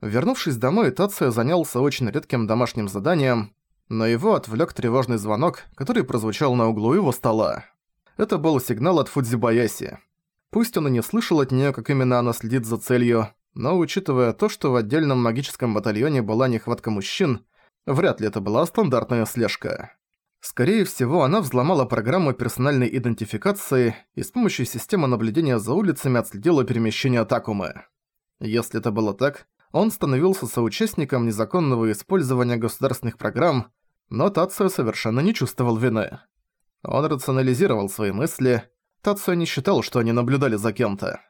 Вернувшись домой, Тация занялся очень редким домашним заданием, но его отвлек тревожный звонок, который прозвучал на углу его стола. Это был сигнал от Фудзибаяси. Пусть он и не слышал от нее, как именно она следит за целью, но учитывая то, что в отдельном магическом батальоне была нехватка мужчин, вряд ли это была стандартная слежка. Скорее всего, она взломала программу персональной идентификации и с помощью системы наблюдения за улицами отследила перемещение Такумы. Если это было так, он становился соучастником незаконного использования государственных программ, но Тацио совершенно не чувствовал вины. Он рационализировал свои мысли, Тацио не считал, что они наблюдали за кем-то.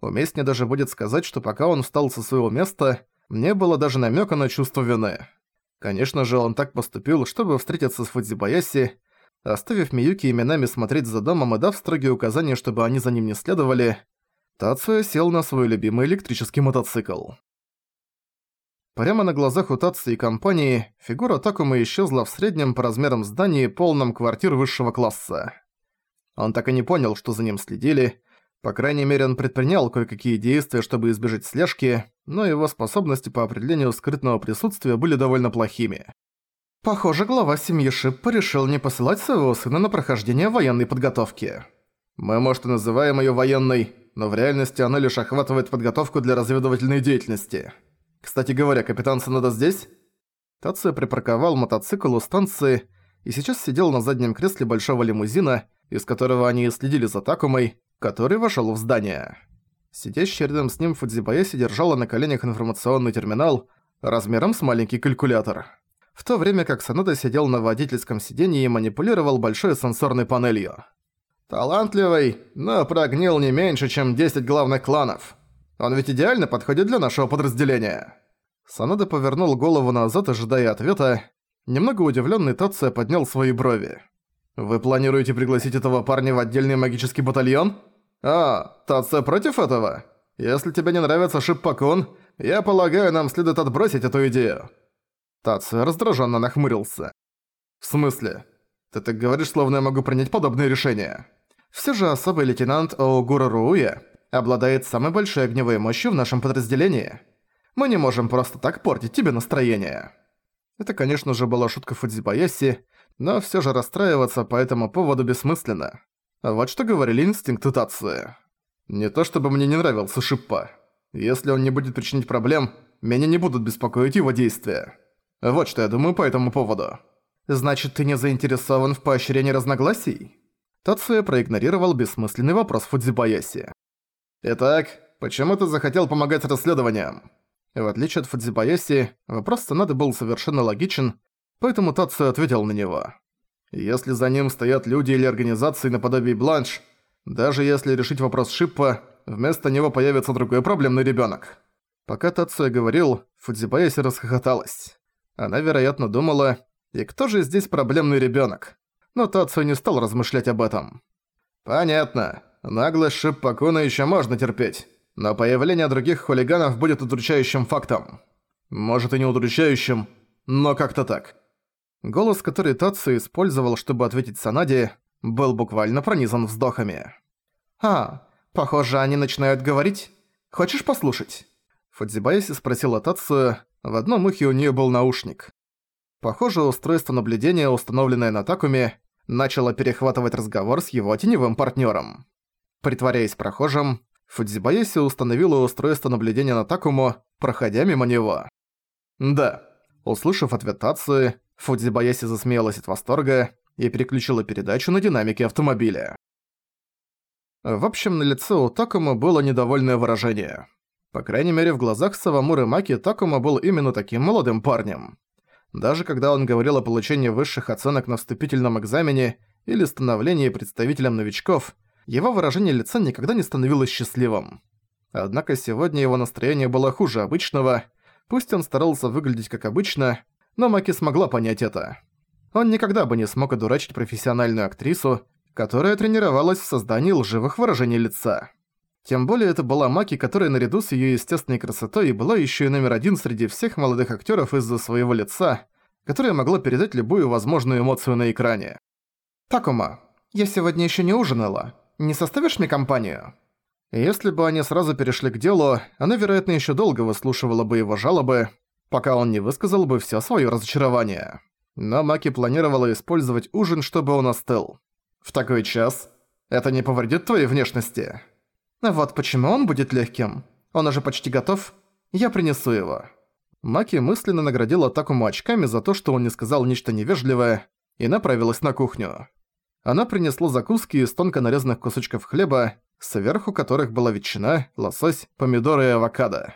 Уместнее даже будет сказать, что пока он встал со своего места, не было даже намека на чувство вины. Конечно же, он так поступил, чтобы встретиться с Фудзибаяси, оставив Миюки именами смотреть за домом и дав строгие указания, чтобы они за ним не следовали, Тацуя сел на свой любимый электрический мотоцикл. Прямо на глазах у Тацуи и компании фигура Такумы исчезла в среднем по размерам здании, полном квартир высшего класса. Он так и не понял, что за ним следили, по крайней мере, он предпринял кое-какие действия, чтобы избежать слежки, но его способности по определению скрытного присутствия были довольно плохими. Похоже, глава семьи Шиппа решил не посылать своего сына на прохождение военной подготовки. Мы, может, и называем её военной, но в реальности она лишь охватывает подготовку для разведывательной деятельности. Кстати говоря, капитан Санада здесь? Тация припарковал мотоцикл у станции и сейчас сидел на заднем кресле большого лимузина, из которого они следили за Такумой, который вошел в здание. Сидящая рядом с ним Фудзибаяси держала на коленях информационный терминал размером с маленький калькулятор. В то время как Санада сидел на водительском сиденье и манипулировал большой сенсорной панелью. «Талантливый, но прогнил не меньше, чем 10 главных кланов. Он ведь идеально подходит для нашего подразделения». Санада повернул голову назад, ожидая ответа. Немного удивленный Тация поднял свои брови. «Вы планируете пригласить этого парня в отдельный магический батальон?» «А, Тация против этого? Если тебе не нравится Шиппакун, я полагаю, нам следует отбросить эту идею». Тация раздраженно нахмурился. «В смысле? Ты так говоришь, словно я могу принять подобное решение. Все же особый лейтенант Оугура Рууя обладает самой большой огневой мощью в нашем подразделении. Мы не можем просто так портить тебе настроение». Это, конечно же, была шутка Фудзибаяси, но все же расстраиваться по этому поводу бессмысленно. Вот что говорили инстинкты Тации. Не то чтобы мне не нравился Шиппа. Если он не будет причинить проблем, меня не будут беспокоить его действия. Вот что я думаю по этому поводу. Значит, ты не заинтересован в поощрении разногласий? Тация проигнорировал бессмысленный вопрос Фудзибаяси. Итак, почему ты захотел помогать расследованиям? В отличие от Фудзибаяси, вопрос Санады был совершенно логичен, поэтому Тацию ответил на него. Если за ним стоят люди или организации наподобие Бланш, даже если решить вопрос Шиппа, вместо него появится другой проблемный ребёнок. Пока Тацуя говорил, Фудзибаяси расхохоталась. Она, вероятно, думала, и кто же здесь проблемный ребёнок? Но Тацуя не стал размышлять об этом. Понятно. Наглость Шиппакуна ещё можно терпеть. Но появление других хулиганов будет удручающим фактом. Может и не удручающим, но как-то так. Голос, который Татсу использовал, чтобы ответить Санаде, был буквально пронизан вздохами. «А, похоже, они начинают говорить. Хочешь послушать?» Фудзибаяси спросила Татсу, в одном ухе у нее был наушник. Похоже, устройство наблюдения, установленное на Такуме, начало перехватывать разговор с его теневым партнером. Притворяясь прохожим, Фудзибаяси установила устройство наблюдения на Такому, проходя мимо него. «Да». Услышав ответ Тацуи, Фудзибаяси засмеялась от восторга и переключила передачу на динамике автомобиля. В общем, на лице у Такума было недовольное выражение. По крайней мере, в глазах Савамуры Маки Такума был именно таким молодым парнем. Даже когда он говорил о получении высших оценок на вступительном экзамене или становлении представителем новичков, его выражение лица никогда не становилось счастливым. Однако сегодня его настроение было хуже обычного, пусть он старался выглядеть как обычно, но Маки смогла понять это. Он никогда бы не смог одурачить профессиональную актрису, которая тренировалась в создании лживых выражений лица. Тем более это была Маки, которая наряду с её естественной красотой была ещё и номер один среди всех молодых актеров из-за своего лица, которая могла передать любую возможную эмоцию на экране. «Такума, я сегодня ещё не ужинала. Не составишь мне компанию?» Если бы они сразу перешли к делу, она, вероятно, еще долго выслушивала бы его жалобы, пока он не высказал бы все свое разочарование. Но Маки планировала использовать ужин, чтобы он остыл. В такой час это не повредит твоей внешности. Вот почему он будет легким. Он уже почти готов. Я принесу его. Маки мысленно наградила Такому очками за то, что он не сказал нечто невежливое, и направилась на кухню. Она принесла закуски из тонко нарезанных кусочков хлеба, сверху которых была ветчина, лосось, помидоры и авокадо.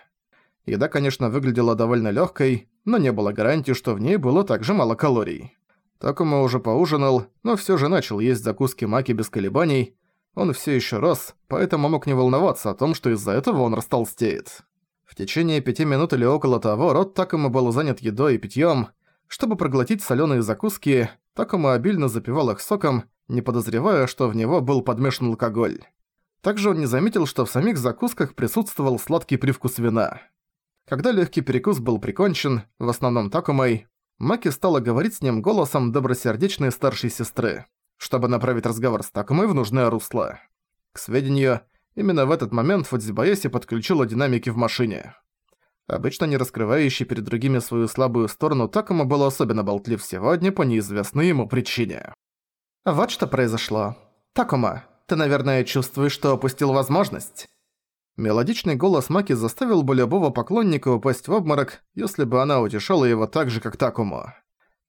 Еда, конечно, выглядела довольно легкой, но не было гарантии, что в ней было так же мало калорий. Такому уже поужинал, но все же начал есть закуски маки без колебаний. Он все еще рос, поэтому мог не волноваться о том, что из-за этого он растолстеет. В течение пяти минут или около того рот Такому был занят едой и питьем. Чтобы проглотить соленые закуски, Такому обильно запивал их соком, не подозревая, что в него был подмешан алкоголь. Также он не заметил, что в самих закусках присутствовал сладкий привкус вина. Когда легкий перекус был прикончен, в основном Такумой, Маки стала говорить с ним голосом добросердечной старшей сестры, чтобы направить разговор с Такумой в нужное русло. К сведению, именно в этот момент Фудзибаеси подключила динамики в машине. Обычно не раскрывающий перед другими свою слабую сторону, Такума был особенно болтлив сегодня по неизвестной ему причине. «Вот что произошло. Такума, ты, наверное, чувствуешь, что упустил возможность?» Мелодичный голос Маки заставил бы любого поклонника упасть в обморок, если бы она утешала его так же, как Такому.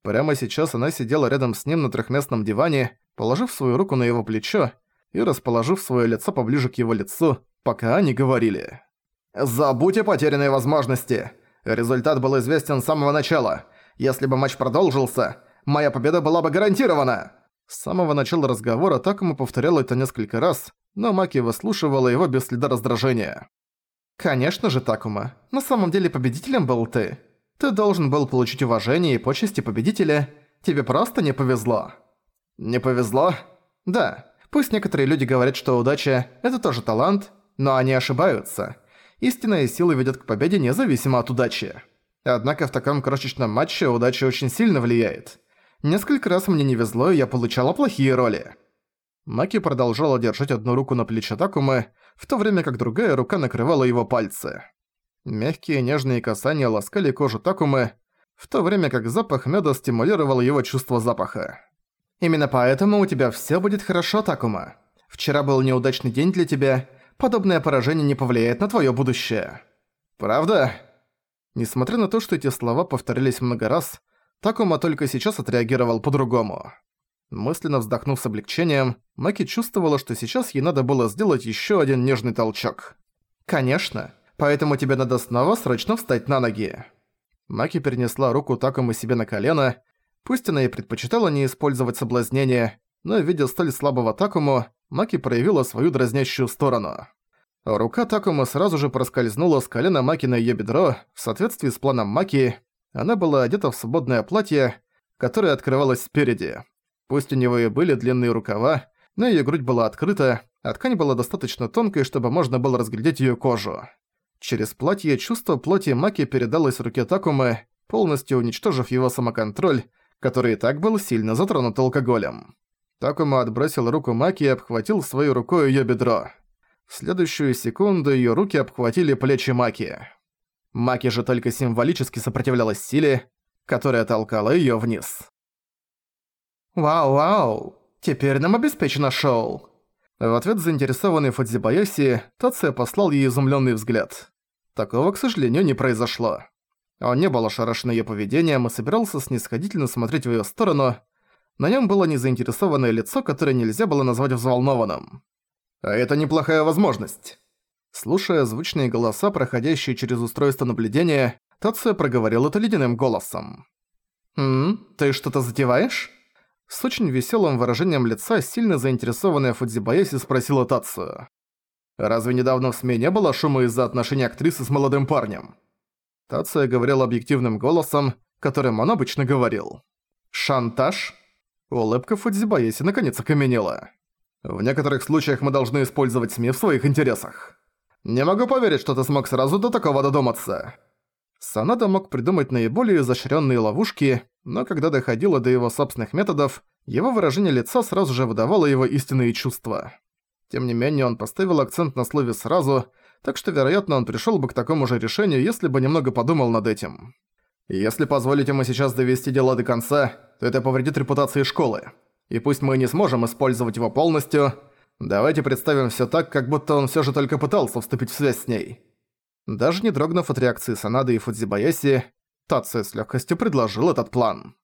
Прямо сейчас она сидела рядом с ним на трехместном диване, положив свою руку на его плечо и расположив свое лицо поближе к его лицу, пока они говорили. «Забудь о потерянной возможности. Результат был известен с самого начала. Если бы матч продолжился, моя победа была бы гарантирована!» С самого начала разговора Такому повторял это несколько раз, но Маки выслушивала его без следа раздражения. «Конечно же, Такума. На самом деле победителем был ты. Ты должен был получить уважение и почести победителя. Тебе просто не повезло». «Не повезло?» «Да. Пусть некоторые люди говорят, что удача – это тоже талант, но они ошибаются. Истинная сила ведет к победе независимо от удачи. Однако в таком крошечном матче удача очень сильно влияет. Несколько раз мне не везло, и я получала плохие роли». Маки продолжала держать одну руку на плече Такумы, в то время как другая рука накрывала его пальцы. Мягкие нежные касания ласкали кожу Такумы, в то время как запах меда стимулировал его чувство запаха. «Именно поэтому у тебя всё будет хорошо, Такума. Вчера был неудачный день для тебя, подобное поражение не повлияет на твоё будущее». «Правда?» Несмотря на то, что эти слова повторились много раз, Такума только сейчас отреагировал по-другому. Мысленно вздохнув с облегчением, Маки чувствовала, что сейчас ей надо было сделать ещё один нежный толчок. «Конечно, поэтому тебе надо снова срочно встать на ноги». Маки перенесла руку Такому себе на колено, пусть она и предпочитала не использовать соблазнение, но видя столь слабого Такому, Маки проявила свою дразнящую сторону. Рука Такому сразу же проскользнула с колена Маки на её бедро, в соответствии с планом Маки, она была одета в свободное платье, которое открывалось спереди. Пусть у него и были длинные рукава, но её грудь была открыта, а ткань была достаточно тонкой, чтобы можно было разглядеть её кожу. Через платье чувство плоти Маки передалось руке Такумы, полностью уничтожив его самоконтроль, который и так был сильно затронут алкоголем. Такума отбросил руку Маки и обхватил своей рукой её бедро. В следующую секунду её руки обхватили плечи Маки. Маки же только символически сопротивлялась силе, которая толкала её вниз. «Вау-вау, теперь нам обеспечено шоу!» В ответ заинтересованный Фудзибаяси, Тация послал ей изумлённый взгляд. Такого, к сожалению, не произошло. Он не был ошарашен её поведением и собирался снисходительно смотреть в её сторону. На нём было незаинтересованное лицо, которое нельзя было назвать взволнованным. «А это неплохая возможность». Слушая звучные голоса, проходящие через устройство наблюдения, Тация проговорил это ледяным голосом. «М, ты что-то затеваешь?» С очень веселым выражением лица сильно заинтересованная Фудзибаяси спросила Тацию. «Разве недавно в СМИ не было шума из-за отношения актрисы с молодым парнем?» Тация говорил объективным голосом, которым он обычно говорил. «Шантаж?» Улыбка Фудзибаяси наконец окаменела. «В некоторых случаях мы должны использовать СМИ в своих интересах. Не могу поверить, что ты смог сразу до такого додуматься». Санада мог придумать наиболее изощренные ловушки, но когда доходило до его собственных методов, его выражение лица сразу же выдавало его истинные чувства. Тем не менее, он поставил акцент на слове «сразу», так что, вероятно, он пришёл бы к такому же решению, если бы немного подумал над этим. Если позволить ему сейчас довести дело до конца, то это повредит репутации школы. И пусть мы не сможем использовать его полностью, давайте представим всё так, как будто он всё же только пытался вступить в связь с ней. Даже не дрогнув от реакции Санады и Фудзибаяси, Тация с легкостью предложил этот план.